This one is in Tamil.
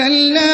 كلا